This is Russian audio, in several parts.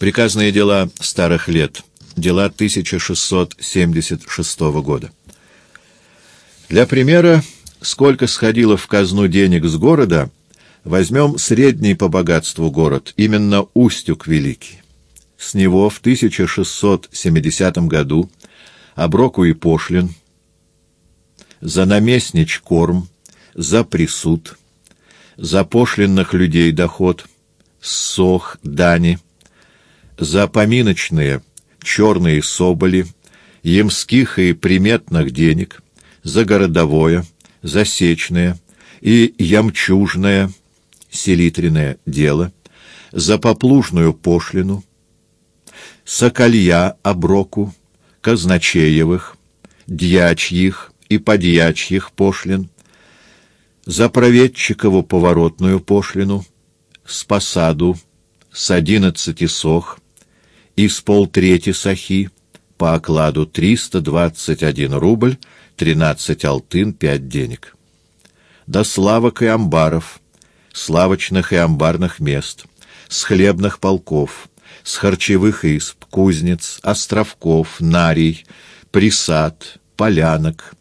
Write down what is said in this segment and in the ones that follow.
Приказные дела старых лет. Дела 1676 года. Для примера, сколько сходило в казну денег с города, возьмем средний по богатству город, именно Устюг Великий. С него в 1670 году оброку и пошлин, за наместнич корм, за присуд, за пошлинных людей доход, сох, дани, за поминочные черные соболи, ямских и приметных денег, за городовое, засечное и ямчужное, селитренное дело, за поплужную пошлину, соколья оброку, казначеевых, дьячьих и подьячьих пошлин, за проведчикову поворотную пошлину, с посаду, с одиннадцати сох, и с полтрети сахи, по окладу 321 рубль, 13 алтын, 5 денег. До славок и амбаров, славочных и амбарных мест, с хлебных полков, с харчевых исп, кузнец, островков, нарий, присад, полянок,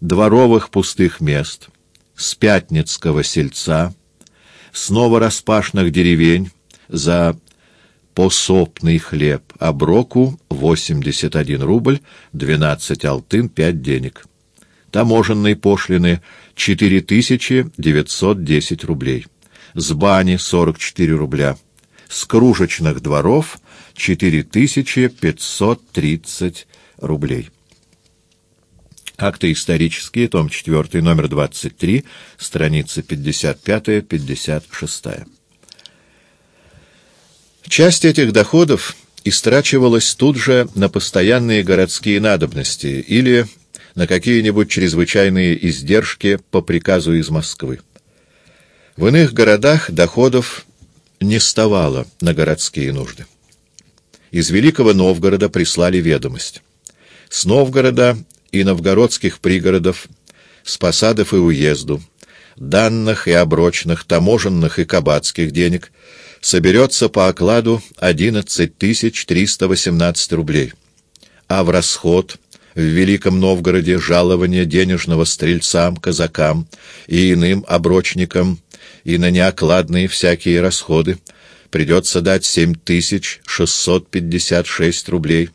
дворовых пустых мест, с пятницкого сельца, снова распашных деревень за посопный хлеб, оброку 81 рубль, 12 алтын, 5 денег. Таможенной пошлины 4910 рублей. С бани 44 рубля. С кружечных дворов 4530 рублей. Акты исторические, том 4, номер 23, страница 55-56. Часть этих доходов истрачивалась тут же на постоянные городские надобности или на какие-нибудь чрезвычайные издержки по приказу из Москвы. В иных городах доходов не ставало на городские нужды. Из Великого Новгорода прислали ведомость. С Новгорода и новгородских пригородов, с посадов и уезду, данных и оброчных, таможенных и кабацких денег соберется по окладу 11 318 рублей, а в расход в Великом Новгороде жалование денежного стрельцам, казакам и иным оброчникам и на неокладные всякие расходы придется дать 7656 рублей,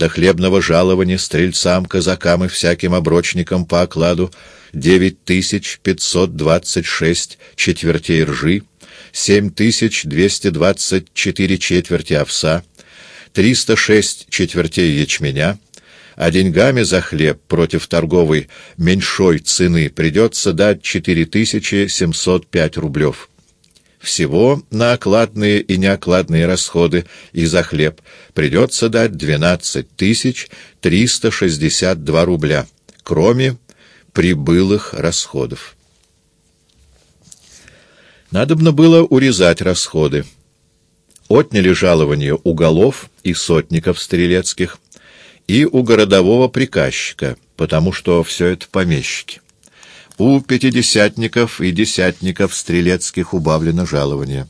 до хлебного жалования стрельцам, казакам и всяким оброчникам по окладу 9526 четвертей ржи, 7224 четверти овса, 306 четвертей ячменя, а деньгами за хлеб против торговой меньшой цены придется дать 4705 рублев. Всего на окладные и неокладные расходы и за хлеб придется дать 12 362 рубля, кроме прибылых расходов. Надобно было урезать расходы. Отняли жалование у голов и сотников стрелецких, и у городового приказчика, потому что все это помещики. У пятидесятников и десятников стрелецких убавлено жалование.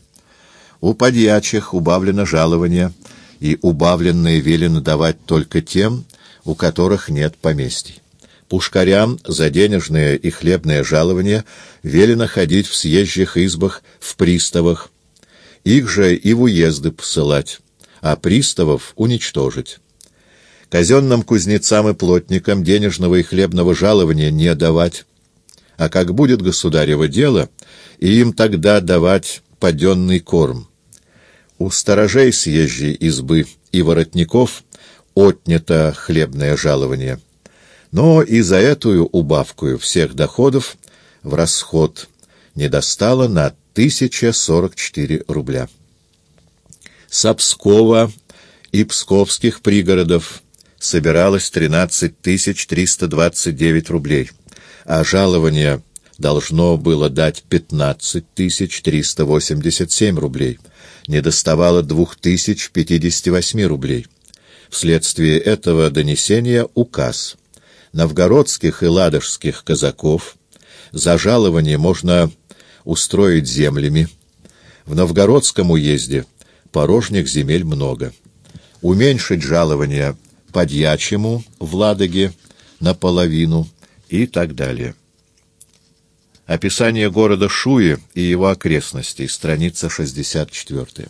У подьячих убавлено жалование, и убавленные велено давать только тем, у которых нет поместий. Пушкарям за денежное и хлебное жалование велено ходить в съезжих избах, в приставах, их же и в уезды посылать, а приставов уничтожить. Казенным кузнецам и плотникам денежного и хлебного жалования не давать, а как будет государево дело, и им тогда давать паденный корм. У сторожей съезжей избы и воротников отнято хлебное жалование, но и за эту убавку всех доходов в расход не достало на 1044 рубля. С Пскова и псковских пригородов собиралось 13 329 рублей а жалование должно было дать 15 387 рублей, не доставало 2058 рублей. Вследствие этого донесения указ. Новгородских и ладожских казаков за жалование можно устроить землями. В Новгородском уезде порожних земель много. Уменьшить жалование подьячему в Ладоге наполовину и так далее. Описание города Шуи и его окрестностей, страница 64.